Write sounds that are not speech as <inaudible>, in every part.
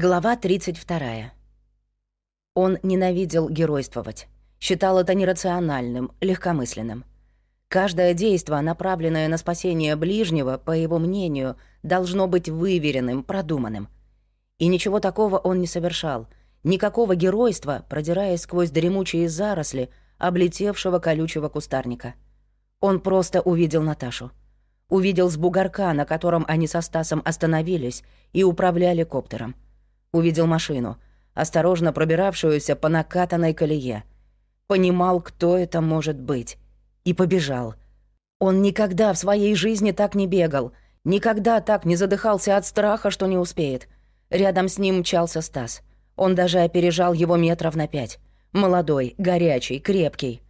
Глава 32. Он ненавидел геройствовать. Считал это нерациональным, легкомысленным. Каждое действие, направленное на спасение ближнего, по его мнению, должно быть выверенным, продуманным. И ничего такого он не совершал. Никакого геройства, продираясь сквозь дремучие заросли, облетевшего колючего кустарника. Он просто увидел Наташу. Увидел с бугорка, на котором они со Стасом остановились и управляли коптером — Увидел машину, осторожно пробиравшуюся по накатанной колее. Понимал, кто это может быть. И побежал. Он никогда в своей жизни так не бегал, никогда так не задыхался от страха, что не успеет. Рядом с ним мчался Стас. Он даже опережал его метров на пять. Молодой, горячий, крепкий.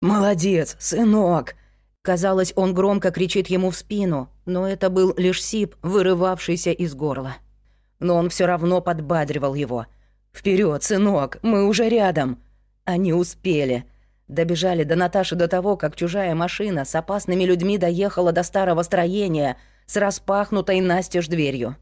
«Молодец, сынок!» Казалось, он громко кричит ему в спину, но это был лишь сип, вырывавшийся из горла но он все равно подбадривал его. Вперед, сынок, мы уже рядом!» Они успели. Добежали до Наташи до того, как чужая машина с опасными людьми доехала до старого строения с распахнутой настежь дверью.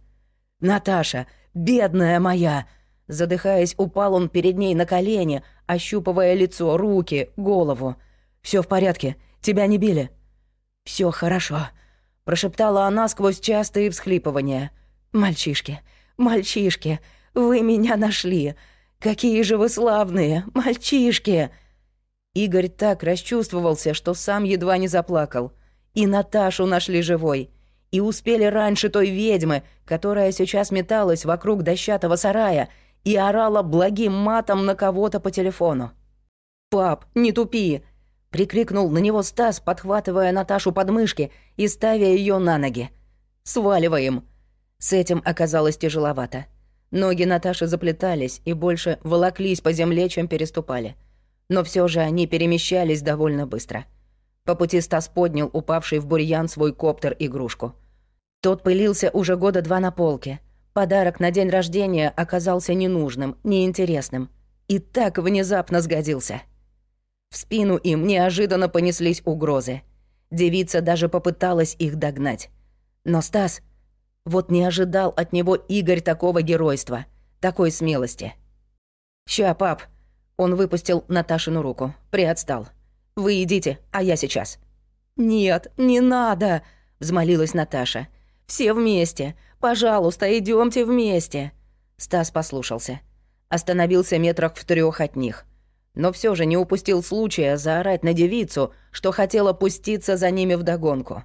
«Наташа, бедная моя!» Задыхаясь, упал он перед ней на колени, ощупывая лицо, руки, голову. Все в порядке? Тебя не били?» Все хорошо», — прошептала она сквозь частые всхлипывания. «Мальчишки, «Мальчишки, вы меня нашли! Какие же вы славные, мальчишки!» Игорь так расчувствовался, что сам едва не заплакал. И Наташу нашли живой. И успели раньше той ведьмы, которая сейчас металась вокруг дощатого сарая и орала благим матом на кого-то по телефону. «Пап, не тупи!» — прикрикнул на него Стас, подхватывая Наташу под мышки и ставя ее на ноги. «Сваливаем!» С этим оказалось тяжеловато. Ноги Наташи заплетались и больше волоклись по земле, чем переступали. Но все же они перемещались довольно быстро. По пути Стас поднял упавший в бурьян свой коптер-игрушку. Тот пылился уже года два на полке. Подарок на день рождения оказался ненужным, неинтересным. И так внезапно сгодился. В спину им неожиданно понеслись угрозы. Девица даже попыталась их догнать. Но Стас вот не ожидал от него Игорь такого геройства, такой смелости. «Ща, пап!» Он выпустил Наташину руку, приотстал. «Вы идите, а я сейчас». «Нет, не надо!» — взмолилась Наташа. «Все вместе! Пожалуйста, идемте вместе!» Стас послушался. Остановился метрах в трех от них. Но все же не упустил случая заорать на девицу, что хотела пуститься за ними вдогонку.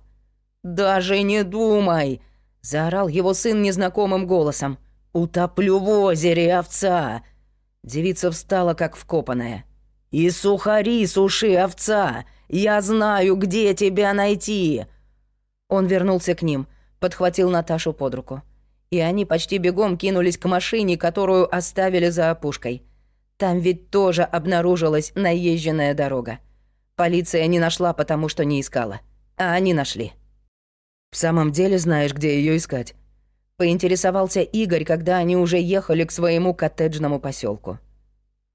«Даже не думай!» Заорал его сын незнакомым голосом. «Утоплю в озере, овца!» Девица встала, как вкопанная. «И сухари суши, овца! Я знаю, где тебя найти!» Он вернулся к ним, подхватил Наташу под руку. И они почти бегом кинулись к машине, которую оставили за опушкой. Там ведь тоже обнаружилась наезженная дорога. Полиция не нашла, потому что не искала. А они нашли. «В самом деле знаешь, где ее искать?» Поинтересовался Игорь, когда они уже ехали к своему коттеджному поселку.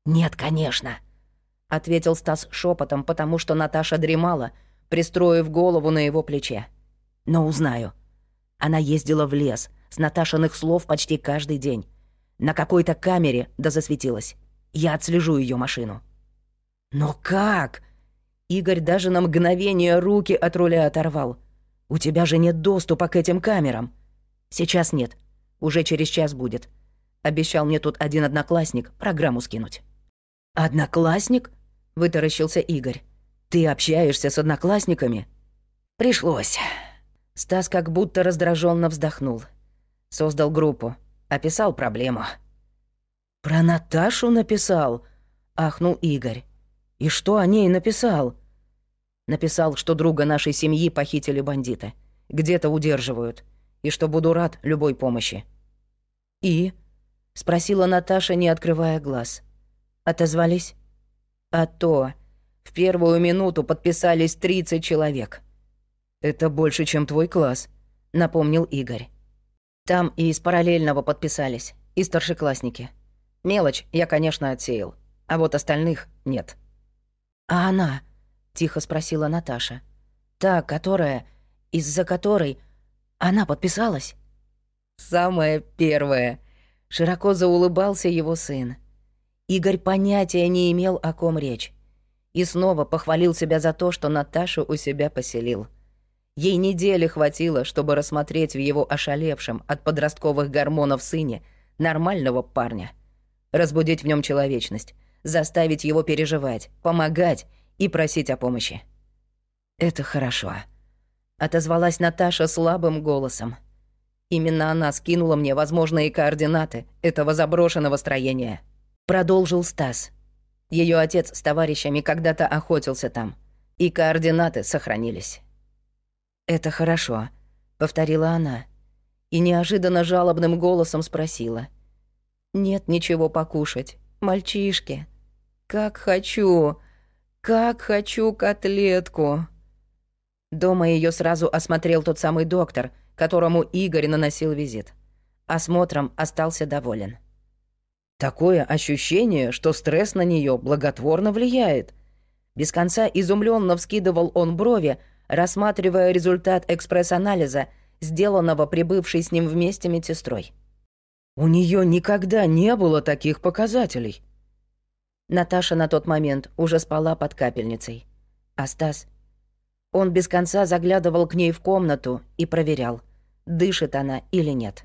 «Нет, конечно», — ответил Стас шепотом, потому что Наташа дремала, пристроив голову на его плече. «Но узнаю. Она ездила в лес, с Наташиных слов почти каждый день. На какой-то камере, да засветилась. Я отслежу ее машину». «Но как?» Игорь даже на мгновение руки от руля оторвал — «У тебя же нет доступа к этим камерам». «Сейчас нет. Уже через час будет. Обещал мне тут один одноклассник программу скинуть». «Одноклассник?» — вытаращился Игорь. «Ты общаешься с одноклассниками?» «Пришлось». Стас как будто раздраженно вздохнул. Создал группу. Описал проблему. «Про Наташу написал?» — ахнул Игорь. «И что о ней написал?» Написал, что друга нашей семьи похитили бандиты. Где-то удерживают. И что буду рад любой помощи. «И?» — спросила Наташа, не открывая глаз. «Отозвались?» «А то. В первую минуту подписались 30 человек». «Это больше, чем твой класс», — напомнил Игорь. «Там и из параллельного подписались, и старшеклассники. Мелочь я, конечно, отсеял, а вот остальных нет». «А она?» — тихо спросила Наташа. «Та, которая... из-за которой... она подписалась?» «Самая первая. Широко заулыбался его сын. Игорь понятия не имел, о ком речь. И снова похвалил себя за то, что Наташу у себя поселил. Ей недели хватило, чтобы рассмотреть в его ошалевшем от подростковых гормонов сыне нормального парня. Разбудить в нем человечность, заставить его переживать, помогать и просить о помощи. «Это хорошо», — отозвалась Наташа слабым голосом. Именно она скинула мне возможные координаты этого заброшенного строения. Продолжил Стас. Ее отец с товарищами когда-то охотился там, и координаты сохранились. «Это хорошо», — повторила она, и неожиданно жалобным голосом спросила. «Нет ничего покушать, мальчишки. Как хочу, как хочу котлетку». Дома ее сразу осмотрел тот самый доктор, которому Игорь наносил визит. Осмотром остался доволен. Такое ощущение, что стресс на нее благотворно влияет. Без конца изумленно вскидывал он брови, рассматривая результат экспресс-анализа, сделанного прибывшей с ним вместе медсестрой. У нее никогда не было таких показателей. Наташа на тот момент уже спала под капельницей. А Стас... Он без конца заглядывал к ней в комнату и проверял, дышит она или нет.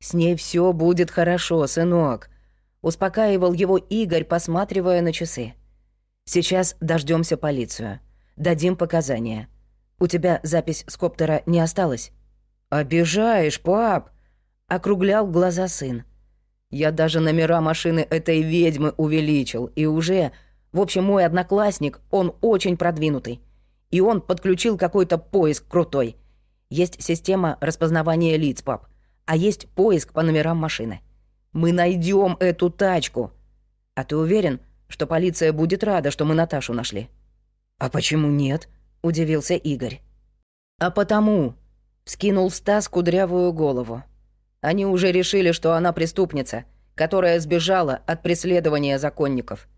«С ней все будет хорошо, сынок», — успокаивал его Игорь, посматривая на часы. «Сейчас дождемся полицию. Дадим показания. У тебя запись с коптера не осталась?» «Обижаешь, пап!» — округлял глаза сын. «Я даже номера машины этой ведьмы увеличил, и уже... В общем, мой одноклассник, он очень продвинутый. И он подключил какой-то поиск крутой. Есть система распознавания лиц, пап. А есть поиск по номерам машины. Мы найдем эту тачку. А ты уверен, что полиция будет рада, что мы Наташу нашли? А почему нет? Удивился Игорь. А потому, вскинул Стас кудрявую голову. Они уже решили, что она преступница, которая сбежала от преследования законников.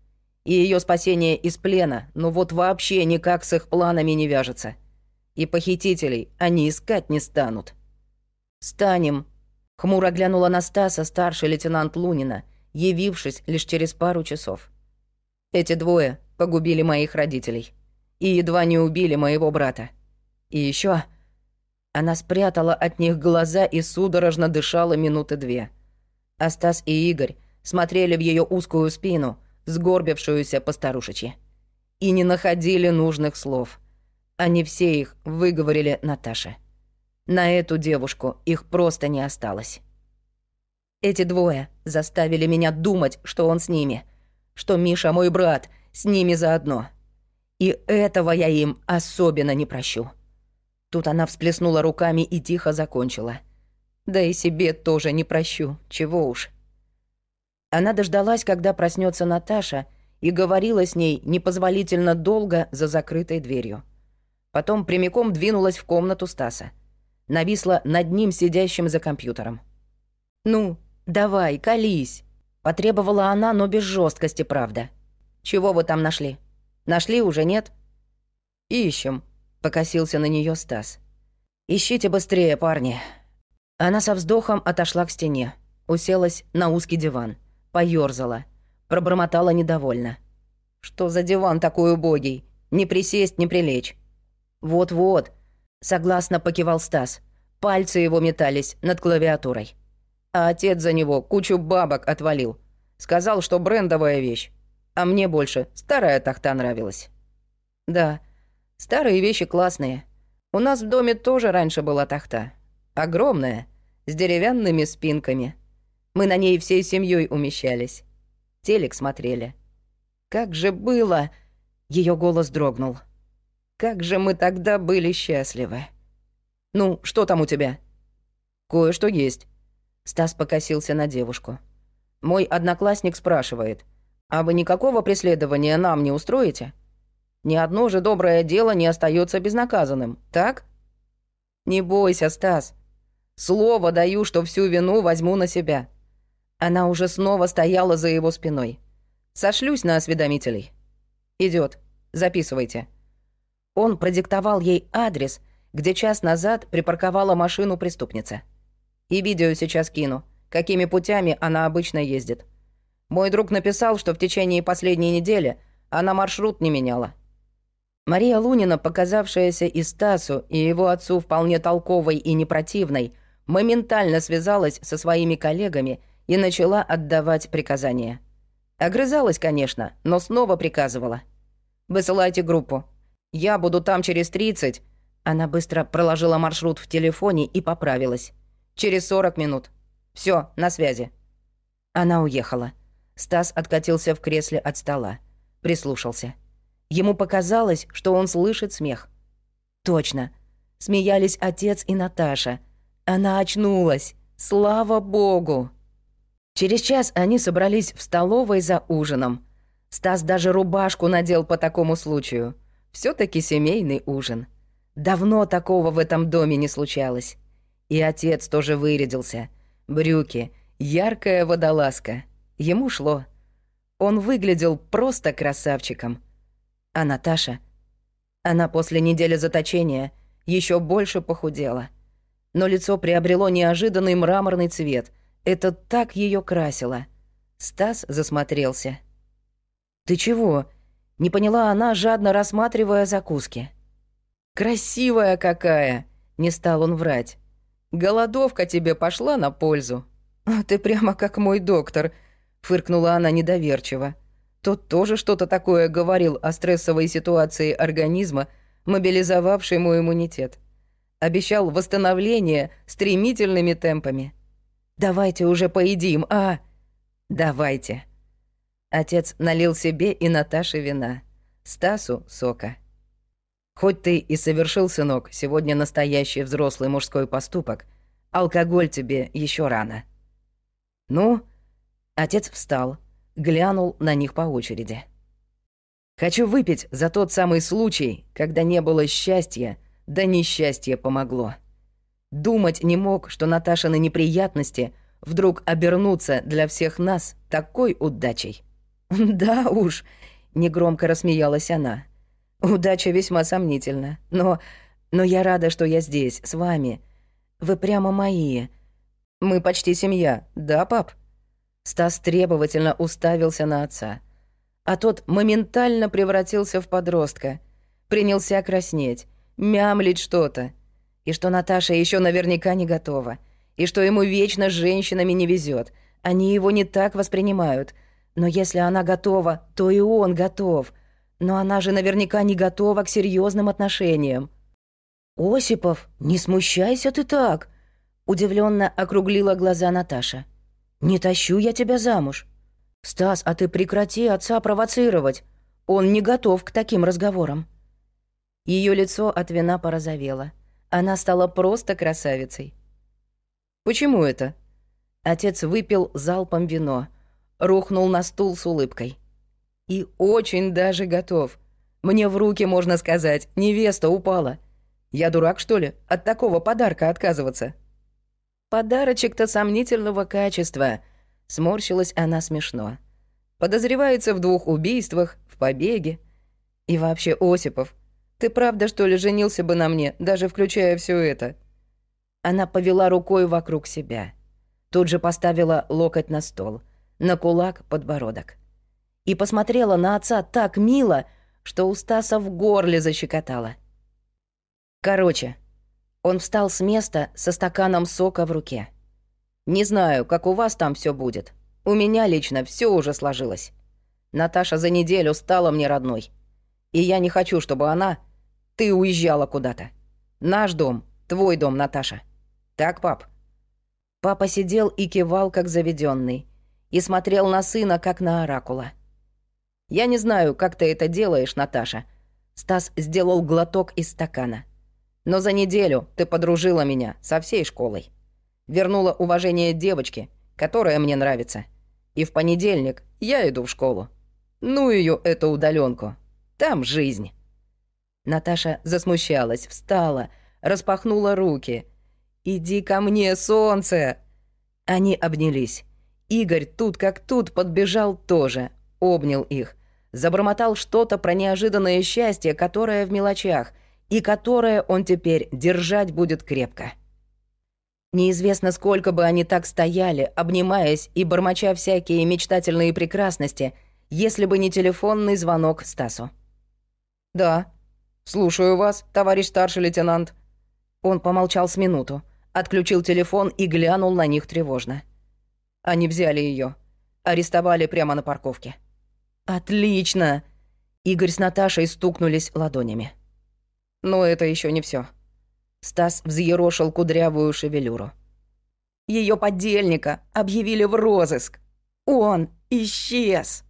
И ее спасение из плена, ну вот вообще никак с их планами не вяжется. И похитителей они искать не станут. «Станем», — хмуро глянула на Стаса старший лейтенант Лунина, явившись лишь через пару часов. «Эти двое погубили моих родителей. И едва не убили моего брата. И еще Она спрятала от них глаза и судорожно дышала минуты две. А Стас и Игорь смотрели в ее узкую спину, сгорбившуюся по старушечьи. И не находили нужных слов — они все их выговорили Наташе. На эту девушку их просто не осталось. Эти двое заставили меня думать, что он с ними, что Миша мой брат, с ними заодно. И этого я им особенно не прощу. Тут она всплеснула руками и тихо закончила. Да и себе тоже не прощу, чего уж. Она дождалась, когда проснется Наташа, и говорила с ней непозволительно долго за закрытой дверью. Потом прямиком двинулась в комнату Стаса. Нависла над ним, сидящим за компьютером. «Ну, давай, колись!» Потребовала она, но без жесткости, правда. «Чего вы там нашли? Нашли уже, нет?» «Ищем», — покосился на нее Стас. «Ищите быстрее, парни». Она со вздохом отошла к стене, уселась на узкий диван, поёрзала, пробормотала недовольно. «Что за диван такой убогий? Не присесть, не прилечь. «Вот-вот», — согласно покивал Стас. Пальцы его метались над клавиатурой. А отец за него кучу бабок отвалил. Сказал, что брендовая вещь. А мне больше старая тахта нравилась. Да, старые вещи классные. У нас в доме тоже раньше была тахта. Огромная, с деревянными спинками. Мы на ней всей семьей умещались. Телек смотрели. Как же было... Ее голос дрогнул. Как же мы тогда были счастливы. Ну, что там у тебя? Кое-что есть. Стас покосился на девушку. Мой одноклассник спрашивает, а вы никакого преследования нам не устроите? Ни одно же доброе дело не остается безнаказанным, так? Не бойся, Стас. Слово даю, что всю вину возьму на себя. Она уже снова стояла за его спиной. Сошлюсь на осведомителей. Идет. Записывайте. Он продиктовал ей адрес, где час назад припарковала машину преступница. И видео сейчас кину, какими путями она обычно ездит. Мой друг написал, что в течение последней недели она маршрут не меняла. Мария Лунина, показавшаяся и Стасу, и его отцу вполне толковой и непротивной, моментально связалась со своими коллегами и начала отдавать приказания. Огрызалась, конечно, но снова приказывала. «Высылайте группу. Я буду там через 30...» Она быстро проложила маршрут в телефоне и поправилась. «Через 40 минут. Все, на связи». Она уехала. Стас откатился в кресле от стола. Прислушался. Ему показалось, что он слышит смех. Точно. Смеялись отец и Наташа. Она очнулась. Слава богу! Через час они собрались в столовой за ужином. Стас даже рубашку надел по такому случаю. все таки семейный ужин. Давно такого в этом доме не случалось. И отец тоже вырядился. Брюки, яркая водолазка. Ему шло. Он выглядел просто красавчиком. А Наташа? Она после недели заточения еще больше похудела. Но лицо приобрело неожиданный мраморный цвет. Это так ее красило. Стас засмотрелся. «Ты чего?» — не поняла она, жадно рассматривая закуски. «Красивая какая!» — не стал он врать. «Голодовка тебе пошла на пользу». «А «Ты прямо как мой доктор», — фыркнула она недоверчиво. Тот тоже что-то такое говорил о стрессовой ситуации организма, мобилизовавшей мой иммунитет. Обещал восстановление стремительными темпами. «Давайте уже поедим, а...» «Давайте». Отец налил себе и Наташе вина. Стасу — сока. Хоть ты и совершил, сынок, сегодня настоящий взрослый мужской поступок, алкоголь тебе еще рано. Ну, отец встал, глянул на них по очереди. Хочу выпить за тот самый случай, когда не было счастья, да несчастье помогло. Думать не мог, что Наташины неприятности вдруг обернутся для всех нас такой удачей. <laughs> «Да уж», — негромко рассмеялась она, — Удача весьма сомнительна. Но... Но я рада, что я здесь, с вами. Вы прямо мои. Мы почти семья, да, пап?» Стас требовательно уставился на отца. А тот моментально превратился в подростка. Принялся краснеть, мямлить что-то. И что Наташа еще наверняка не готова. И что ему вечно с женщинами не везет. Они его не так воспринимают. Но если она готова, то и он готов — но она же наверняка не готова к серьезным отношениям. «Осипов, не смущайся ты так!» Удивленно округлила глаза Наташа. «Не тащу я тебя замуж. Стас, а ты прекрати отца провоцировать. Он не готов к таким разговорам». Ее лицо от вина порозовело. Она стала просто красавицей. «Почему это?» Отец выпил залпом вино, рухнул на стул с улыбкой. И очень даже готов. Мне в руки, можно сказать, невеста упала. Я дурак, что ли, от такого подарка отказываться? Подарочек-то сомнительного качества. Сморщилась она смешно. Подозревается в двух убийствах, в побеге. И вообще, Осипов, ты правда, что ли, женился бы на мне, даже включая все это? Она повела рукой вокруг себя. Тут же поставила локоть на стол. На кулак подбородок и посмотрела на отца так мило, что у Стаса в горле защекотало. Короче, он встал с места со стаканом сока в руке. «Не знаю, как у вас там все будет. У меня лично все уже сложилось. Наташа за неделю стала мне родной. И я не хочу, чтобы она... Ты уезжала куда-то. Наш дом, твой дом, Наташа. Так, пап?» Папа сидел и кивал, как заведенный, и смотрел на сына, как на оракула. Я не знаю, как ты это делаешь, Наташа. Стас сделал глоток из стакана. Но за неделю ты подружила меня со всей школой. Вернула уважение девочке, которая мне нравится. И в понедельник я иду в школу. Ну ее эту удаленку. Там жизнь. Наташа засмущалась, встала, распахнула руки. «Иди ко мне, солнце!» Они обнялись. Игорь тут как тут подбежал тоже, обнял их, забормотал что-то про неожиданное счастье, которое в мелочах, и которое он теперь держать будет крепко. Неизвестно, сколько бы они так стояли, обнимаясь и бормоча всякие мечтательные прекрасности, если бы не телефонный звонок Стасу. «Да, слушаю вас, товарищ старший лейтенант». Он помолчал с минуту, отключил телефон и глянул на них тревожно. Они взяли ее, арестовали прямо на парковке. «Отлично!» Игорь с Наташей стукнулись ладонями. Но это еще не все. Стас взъерошил кудрявую шевелюру. Ее поддельника объявили в розыск. Он исчез.